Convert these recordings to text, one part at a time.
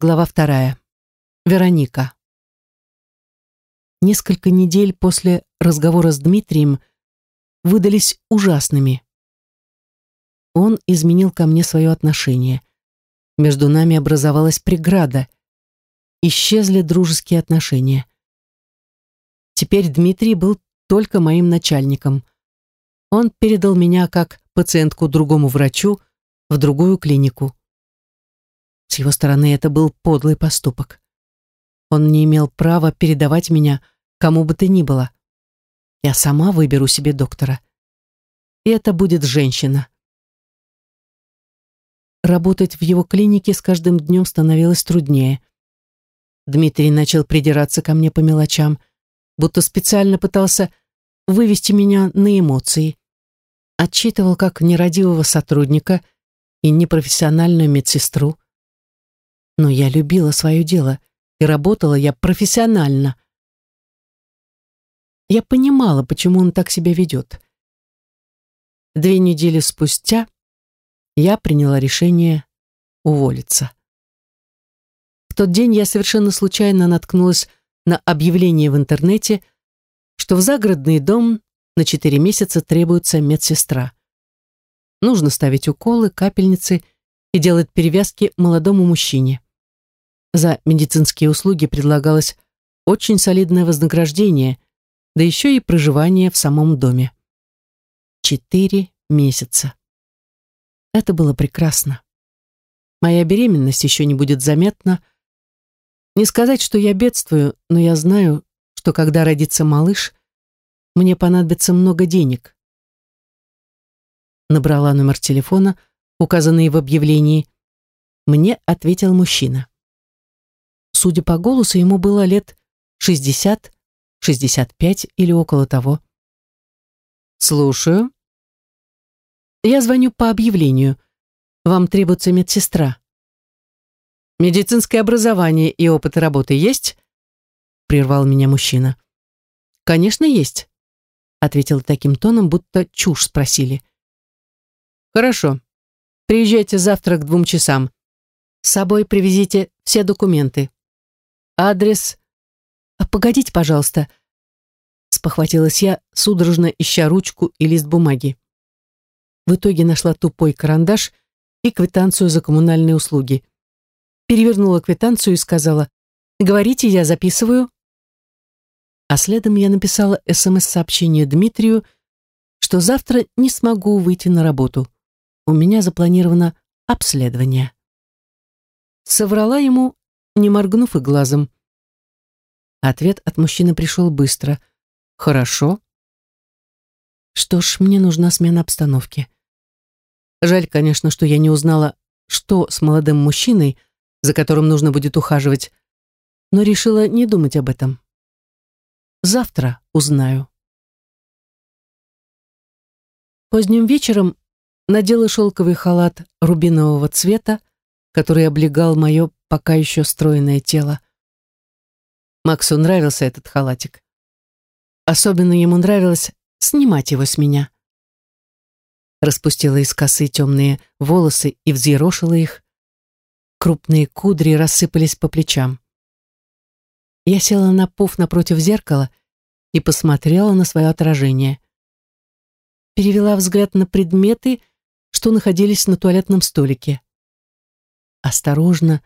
Глава вторая. Вероника. Несколько недель после разговора с Дмитрием выдались ужасными. Он изменил ко мне свое отношение. Между нами образовалась преграда. Исчезли дружеские отношения. Теперь Дмитрий был только моим начальником. Он передал меня как пациентку другому врачу в другую клинику. С его стороны это был подлый поступок. Он не имел права передавать меня кому бы то ни было. Я сама выберу себе доктора. И это будет женщина. Работать в его клинике с каждым днем становилось труднее. Дмитрий начал придираться ко мне по мелочам, будто специально пытался вывести меня на эмоции. Отчитывал как нерадивого сотрудника и непрофессиональную медсестру. Но я любила свое дело, и работала я профессионально. Я понимала, почему он так себя ведет. Две недели спустя я приняла решение уволиться. В тот день я совершенно случайно наткнулась на объявление в интернете, что в загородный дом на четыре месяца требуется медсестра. Нужно ставить уколы, капельницы и делать перевязки молодому мужчине. За медицинские услуги предлагалось очень солидное вознаграждение, да еще и проживание в самом доме. Четыре месяца. Это было прекрасно. Моя беременность еще не будет заметна. Не сказать, что я бедствую, но я знаю, что когда родится малыш, мне понадобится много денег. Набрала номер телефона, указанный в объявлении. Мне ответил мужчина. Судя по голосу, ему было лет 60, 65 или около того. «Слушаю». «Я звоню по объявлению. Вам требуется медсестра». «Медицинское образование и опыт работы есть?» прервал меня мужчина. «Конечно, есть», ответил таким тоном, будто чушь спросили. «Хорошо. Приезжайте завтра к двум часам. С собой привезите все документы. Адрес... А погодите, пожалуйста. Спохватилась я, судорожно ища ручку и лист бумаги. В итоге нашла тупой карандаш и квитанцию за коммунальные услуги. Перевернула квитанцию и сказала, «Говорите, я записываю». А следом я написала СМС-сообщение Дмитрию, что завтра не смогу выйти на работу. У меня запланировано обследование. Соврала ему не моргнув и глазом. Ответ от мужчины пришел быстро. «Хорошо». Что ж, мне нужна смена обстановки. Жаль, конечно, что я не узнала, что с молодым мужчиной, за которым нужно будет ухаживать, но решила не думать об этом. Завтра узнаю. Поздним вечером надела шелковый халат рубинового цвета, который облегал мое пока еще стройное тело. Максу нравился этот халатик. Особенно ему нравилось снимать его с меня. Распустила из косы темные волосы и взъерошила их. Крупные кудри рассыпались по плечам. Я села на пуф напротив зеркала и посмотрела на свое отражение. Перевела взгляд на предметы, что находились на туалетном столике. Осторожно,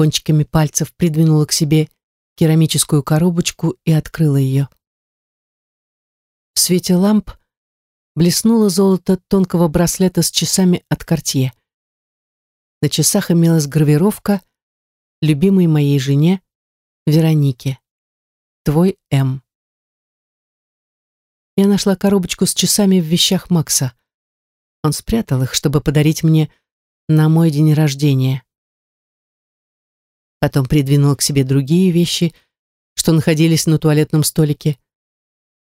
кончиками пальцев придвинула к себе керамическую коробочку и открыла ее. В свете ламп блеснуло золото тонкого браслета с часами от Кортье. На часах имелась гравировка «Любимой моей жене Веронике. Твой М». Я нашла коробочку с часами в вещах Макса. Он спрятал их, чтобы подарить мне на мой день рождения. Потом придвинул к себе другие вещи, что находились на туалетном столике.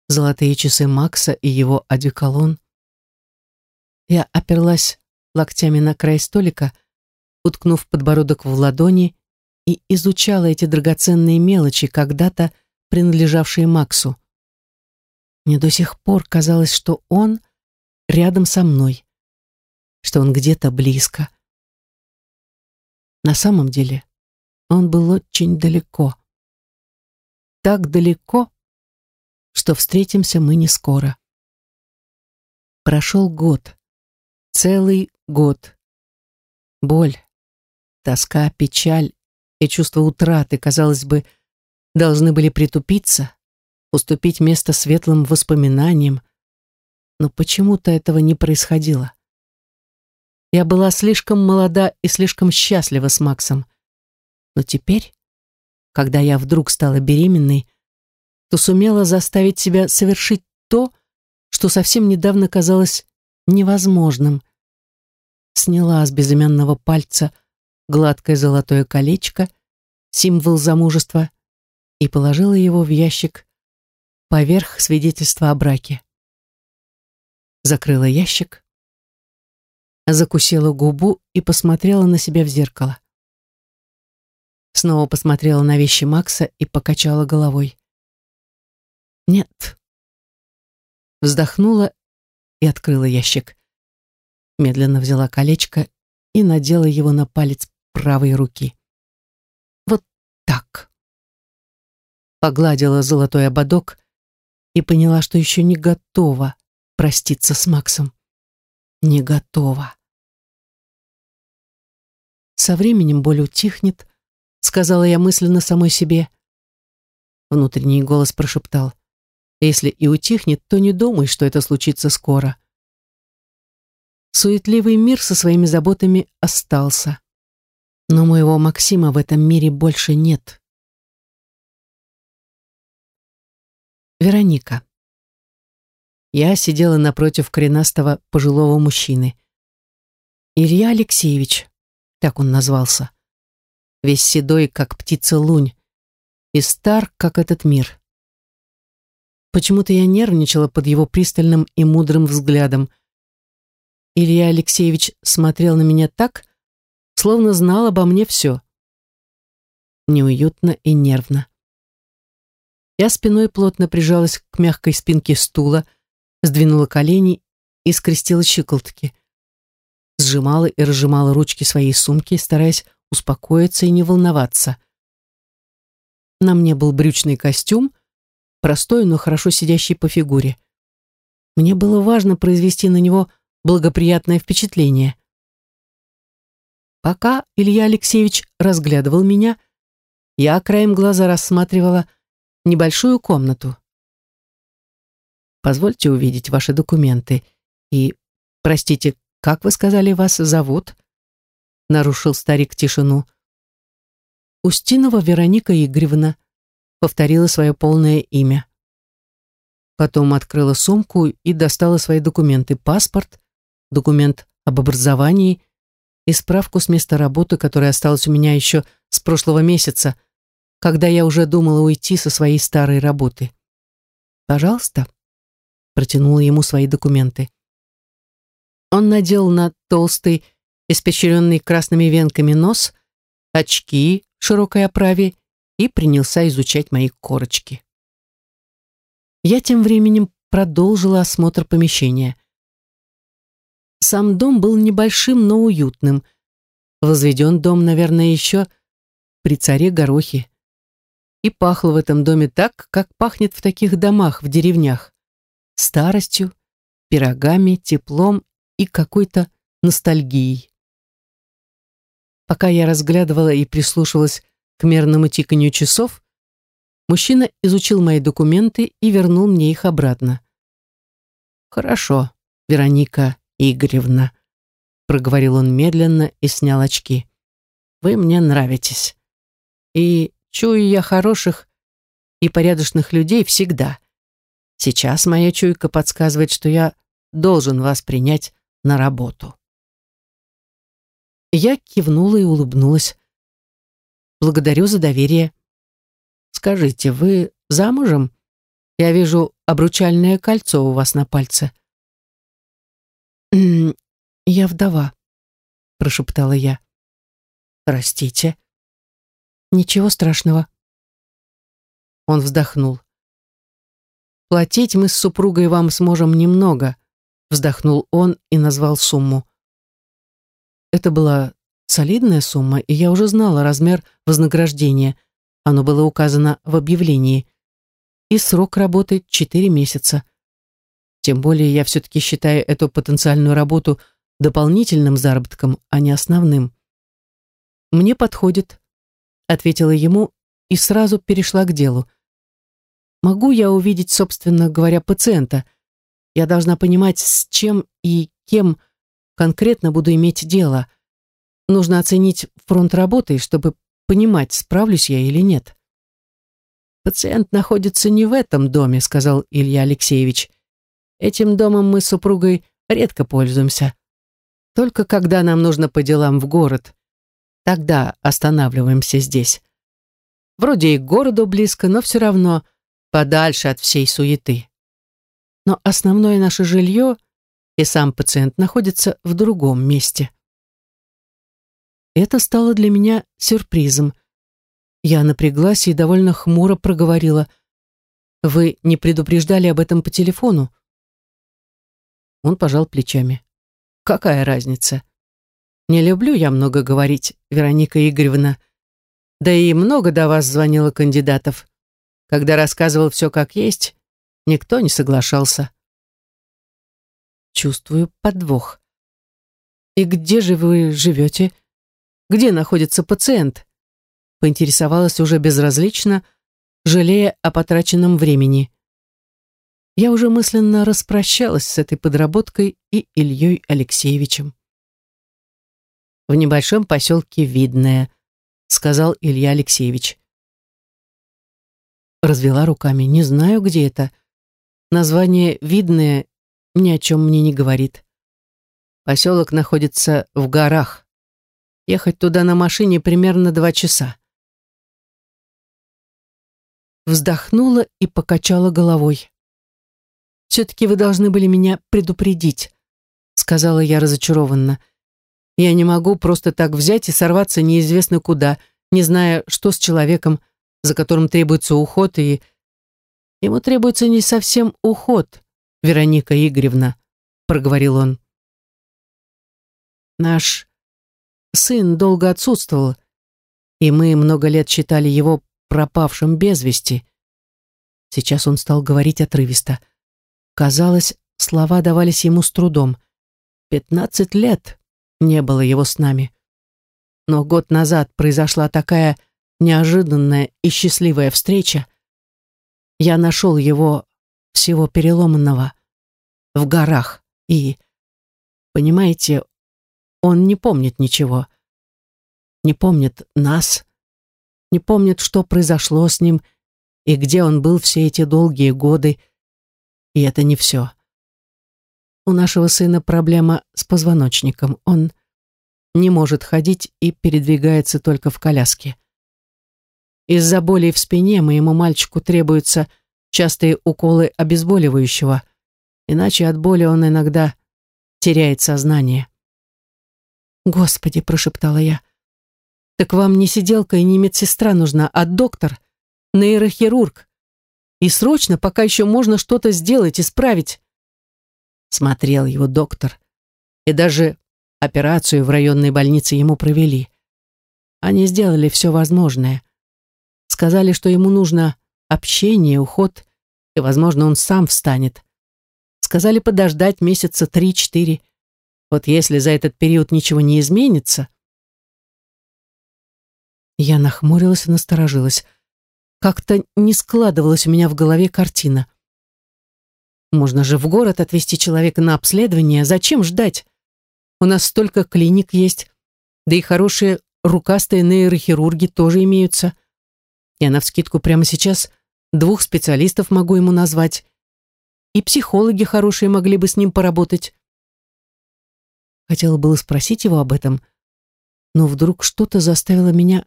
Золотые часы Макса и его одеколон. Я оперлась локтями на край столика, уткнув подбородок в ладони и изучала эти драгоценные мелочи, когда-то принадлежавшие Максу. Мне до сих пор казалось, что он рядом со мной, что он где-то близко. На самом деле он был очень далеко. Так далеко, что встретимся мы не скоро. Прошел год. Целый год. Боль, тоска, печаль и чувство утраты, казалось бы, должны были притупиться, уступить место светлым воспоминаниям, но почему-то этого не происходило. Я была слишком молода и слишком счастлива с Максом. Но теперь, когда я вдруг стала беременной, то сумела заставить себя совершить то, что совсем недавно казалось невозможным. Сняла с безымянного пальца гладкое золотое колечко, символ замужества, и положила его в ящик поверх свидетельства о браке. Закрыла ящик, закусила губу и посмотрела на себя в зеркало. Снова посмотрела на вещи Макса и покачала головой. Нет. Вздохнула и открыла ящик. Медленно взяла колечко и надела его на палец правой руки. Вот так. Погладила золотой ободок и поняла, что еще не готова проститься с Максом. Не готова. Со временем боль утихнет, сказала я мысленно самой себе. Внутренний голос прошептал. Если и утихнет, то не думай, что это случится скоро. Суетливый мир со своими заботами остался. Но моего Максима в этом мире больше нет. Вероника. Я сидела напротив коренастого пожилого мужчины. Илья Алексеевич, так он назвался. Весь седой, как птица лунь, и стар, как этот мир. Почему-то я нервничала под его пристальным и мудрым взглядом. Илья Алексеевич смотрел на меня так, словно знал обо мне все. Неуютно и нервно. Я спиной плотно прижалась к мягкой спинке стула, сдвинула колени и скрестила щиколотки сжимала и разжимала ручки своей сумки, стараясь успокоиться и не волноваться. На мне был брючный костюм, простой, но хорошо сидящий по фигуре. Мне было важно произвести на него благоприятное впечатление. Пока Илья Алексеевич разглядывал меня, я краем глаза рассматривала небольшую комнату. «Позвольте увидеть ваши документы и, простите, «Как вы сказали, вас зовут?» Нарушил старик тишину. «Устинова Вероника Игоревна», повторила свое полное имя. Потом открыла сумку и достала свои документы. Паспорт, документ об образовании и справку с места работы, которая осталась у меня еще с прошлого месяца, когда я уже думала уйти со своей старой работы. «Пожалуйста», протянула ему свои документы. Он надел на толстый, испещренный красными венками нос, очки в широкой оправе и принялся изучать мои корочки. Я тем временем продолжила осмотр помещения. Сам дом был небольшим, но уютным. Возведен дом, наверное, еще при царе Горохе. И пахло в этом доме так, как пахнет в таких домах в деревнях. Старостью, пирогами, теплом и какой-то ностальгией. Пока я разглядывала и прислушивалась к мерному тиканью часов, мужчина изучил мои документы и вернул мне их обратно. «Хорошо, Вероника Игоревна», — проговорил он медленно и снял очки. «Вы мне нравитесь. И чую я хороших и порядочных людей всегда. Сейчас моя чуйка подсказывает, что я должен вас принять на работу. Я кивнула и улыбнулась. Благодарю за доверие. Скажите, вы замужем? Я вижу обручальное кольцо у вас на пальце. Я вдова, прошептала я. Простите. Ничего страшного. Он вздохнул. Платить мы с супругой вам сможем немного, Вздохнул он и назвал сумму. Это была солидная сумма, и я уже знала размер вознаграждения. Оно было указано в объявлении. И срок работы — 4 месяца. Тем более я все-таки считаю эту потенциальную работу дополнительным заработком, а не основным. «Мне подходит», — ответила ему и сразу перешла к делу. «Могу я увидеть, собственно говоря, пациента? Я должна понимать, с чем и кем конкретно буду иметь дело. Нужно оценить фронт работы, чтобы понимать, справлюсь я или нет». «Пациент находится не в этом доме», — сказал Илья Алексеевич. «Этим домом мы с супругой редко пользуемся. Только когда нам нужно по делам в город, тогда останавливаемся здесь. Вроде и к городу близко, но все равно подальше от всей суеты. Но основное наше жилье и сам пациент находятся в другом месте. Это стало для меня сюрпризом. Я напряглась и довольно хмуро проговорила. «Вы не предупреждали об этом по телефону?» Он пожал плечами. Какая разница? Не люблю я много говорить, Вероника Игоревна. Да и много до вас звонило кандидатов. Когда рассказывал все как есть, никто не соглашался. Чувствую подвох. «И где же вы живете? Где находится пациент?» Поинтересовалась уже безразлично, жалея о потраченном времени я уже мысленно распрощалась с этой подработкой и Ильей Алексеевичем. «В небольшом поселке Видное», — сказал Илья Алексеевич. Развела руками. «Не знаю, где это. Название «Видное» ни о чем мне не говорит. Поселок находится в горах. Ехать туда на машине примерно два часа». Вздохнула и покачала головой. «Все-таки вы должны были меня предупредить», — сказала я разочарованно. «Я не могу просто так взять и сорваться неизвестно куда, не зная, что с человеком, за которым требуется уход, и... Ему требуется не совсем уход, Вероника Игоревна», — проговорил он. «Наш сын долго отсутствовал, и мы много лет считали его пропавшим без вести». Сейчас он стал говорить отрывисто — Казалось, слова давались ему с трудом. Пятнадцать лет не было его с нами. Но год назад произошла такая неожиданная и счастливая встреча. Я нашел его всего переломанного в горах и, понимаете, он не помнит ничего. Не помнит нас, не помнит, что произошло с ним и где он был все эти долгие годы, и это не все. У нашего сына проблема с позвоночником. Он не может ходить и передвигается только в коляске. Из-за боли в спине моему мальчику требуются частые уколы обезболивающего, иначе от боли он иногда теряет сознание. «Господи!» — прошептала я. «Так вам не сиделка и не медсестра нужна, а доктор, нейрохирург, и срочно, пока еще можно что-то сделать, исправить. Смотрел его доктор. И даже операцию в районной больнице ему провели. Они сделали все возможное. Сказали, что ему нужно общение, уход, и, возможно, он сам встанет. Сказали подождать месяца три-четыре. Вот если за этот период ничего не изменится... Я нахмурилась и насторожилась. Как-то не складывалась у меня в голове картина. Можно же в город отвезти человека на обследование. Зачем ждать? У нас столько клиник есть. Да и хорошие рукастые нейрохирурги тоже имеются. Я навскидку прямо сейчас двух специалистов могу ему назвать. И психологи хорошие могли бы с ним поработать. Хотела было спросить его об этом, но вдруг что-то заставило меня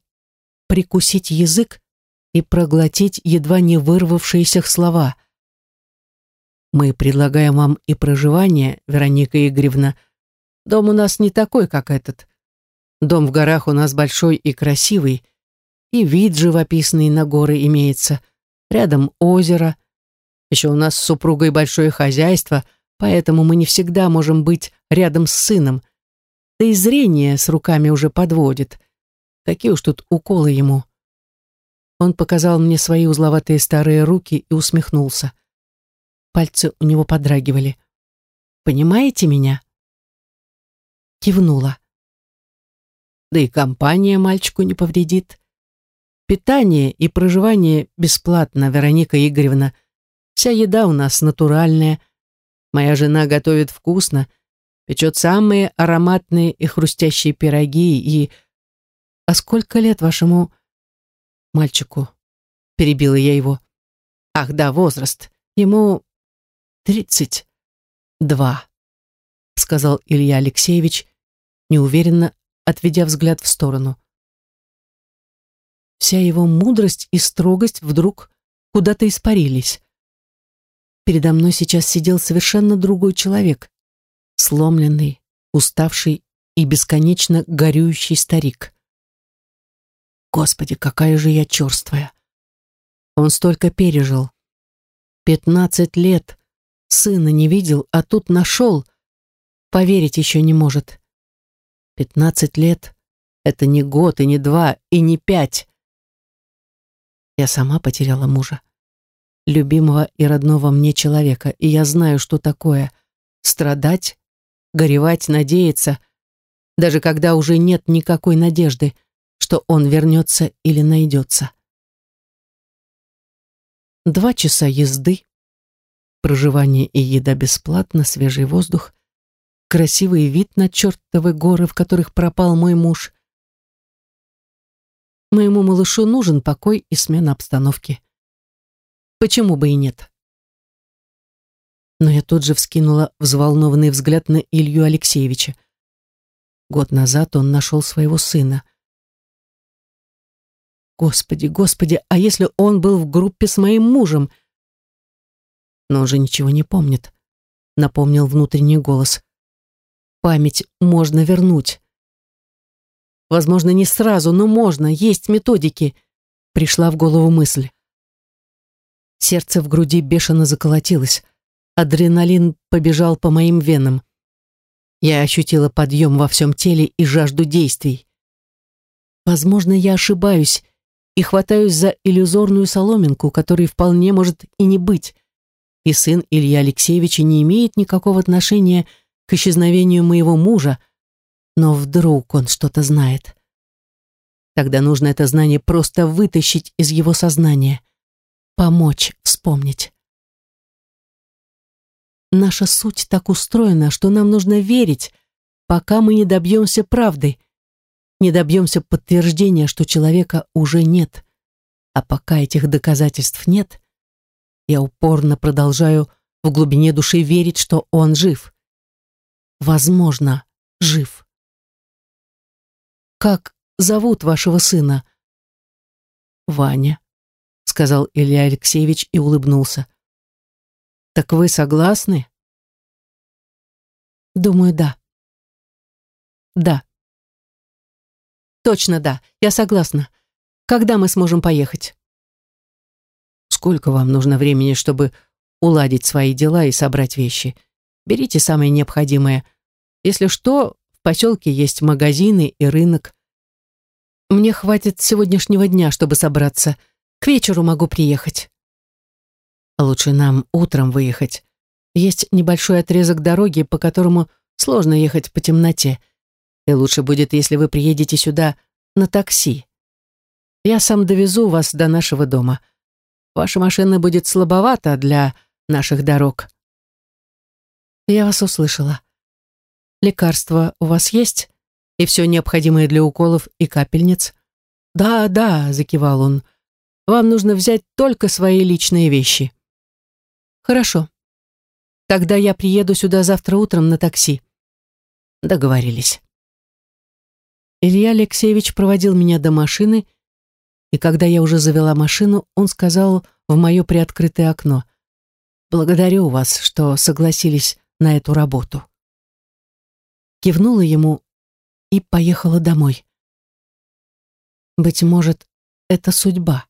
прикусить язык и проглотить едва не вырвавшиеся слова. «Мы предлагаем вам и проживание, Вероника Игоревна. Дом у нас не такой, как этот. Дом в горах у нас большой и красивый, и вид живописный на горы имеется. Рядом озеро. Еще у нас с супругой большое хозяйство, поэтому мы не всегда можем быть рядом с сыном. Да и зрение с руками уже подводит. Какие уж тут уколы ему. Он показал мне свои узловатые старые руки и усмехнулся. Пальцы у него подрагивали. «Понимаете меня?» Кивнула. Да и компания мальчику не повредит. Питание и проживание бесплатно, Вероника Игоревна. Вся еда у нас натуральная. Моя жена готовит вкусно, печет самые ароматные и хрустящие пироги и... А сколько лет вашему мальчику?» Перебила я его. «Ах, да, возраст. Ему тридцать два», сказал Илья Алексеевич, неуверенно отведя взгляд в сторону. Вся его мудрость и строгость вдруг куда-то испарились. Передо мной сейчас сидел совершенно другой человек, сломленный, уставший и бесконечно горюющий старик. Господи, какая же я черствая! Он столько пережил. Пятнадцать лет. Сына не видел, а тут нашел. Поверить еще не может. Пятнадцать лет — это не год, и не два, и не пять. Я сама потеряла мужа. Любимого и родного мне человека, и я знаю, что такое страдать, горевать, надеяться, даже когда уже нет никакой надежды, что он вернется или найдется. Два часа езды, проживание и еда бесплатно, свежий воздух, красивый вид на чертовы горы, в которых пропал мой муж. Моему малышу нужен покой и смена обстановки. Почему бы и нет? Но я тут же вскинула взволнованный взгляд на Илью Алексеевича. Год назад он нашел своего сына. Господи, господи, а если он был в группе с моим мужем? Но он же ничего не помнит, напомнил внутренний голос память можно вернуть. Возможно, не сразу, но можно, есть методики. Пришла в голову мысль. Сердце в груди бешено заколотилось. Адреналин побежал по моим венам. Я ощутила подъем во всем теле и жажду действий. Возможно, я ошибаюсь и хватаюсь за иллюзорную соломинку, которой вполне может и не быть. И сын Илья Алексеевича не имеет никакого отношения к исчезновению моего мужа, но вдруг он что-то знает. Тогда нужно это знание просто вытащить из его сознания, помочь вспомнить. Наша суть так устроена, что нам нужно верить, пока мы не добьемся правды, не добьемся подтверждения, что человека уже нет. А пока этих доказательств нет, я упорно продолжаю в глубине души верить, что он жив возможно, жив. «Как зовут вашего сына?» «Ваня», — сказал Илья Алексеевич и улыбнулся. «Так вы согласны?» «Думаю, да». «Да». «Точно да, я согласна. Когда мы сможем поехать?» «Сколько вам нужно времени, чтобы уладить свои дела и собрать вещи? Берите самое необходимое. Если что, поселке есть магазины и рынок. Мне хватит сегодняшнего дня, чтобы собраться. К вечеру могу приехать. Лучше нам утром выехать. Есть небольшой отрезок дороги, по которому сложно ехать по темноте. И лучше будет, если вы приедете сюда на такси. Я сам довезу вас до нашего дома. Ваша машина будет слабовата для наших дорог. Я вас услышала. Лекарства у вас есть? И все необходимое для уколов и капельниц? Да, да, закивал он. Вам нужно взять только свои личные вещи. Хорошо. Тогда я приеду сюда завтра утром на такси. Договорились. Илья Алексеевич проводил меня до машины, и когда я уже завела машину, он сказал в мое приоткрытое окно, «Благодарю вас, что согласились на эту работу. Кивнула ему и поехала домой. Быть может, это судьба.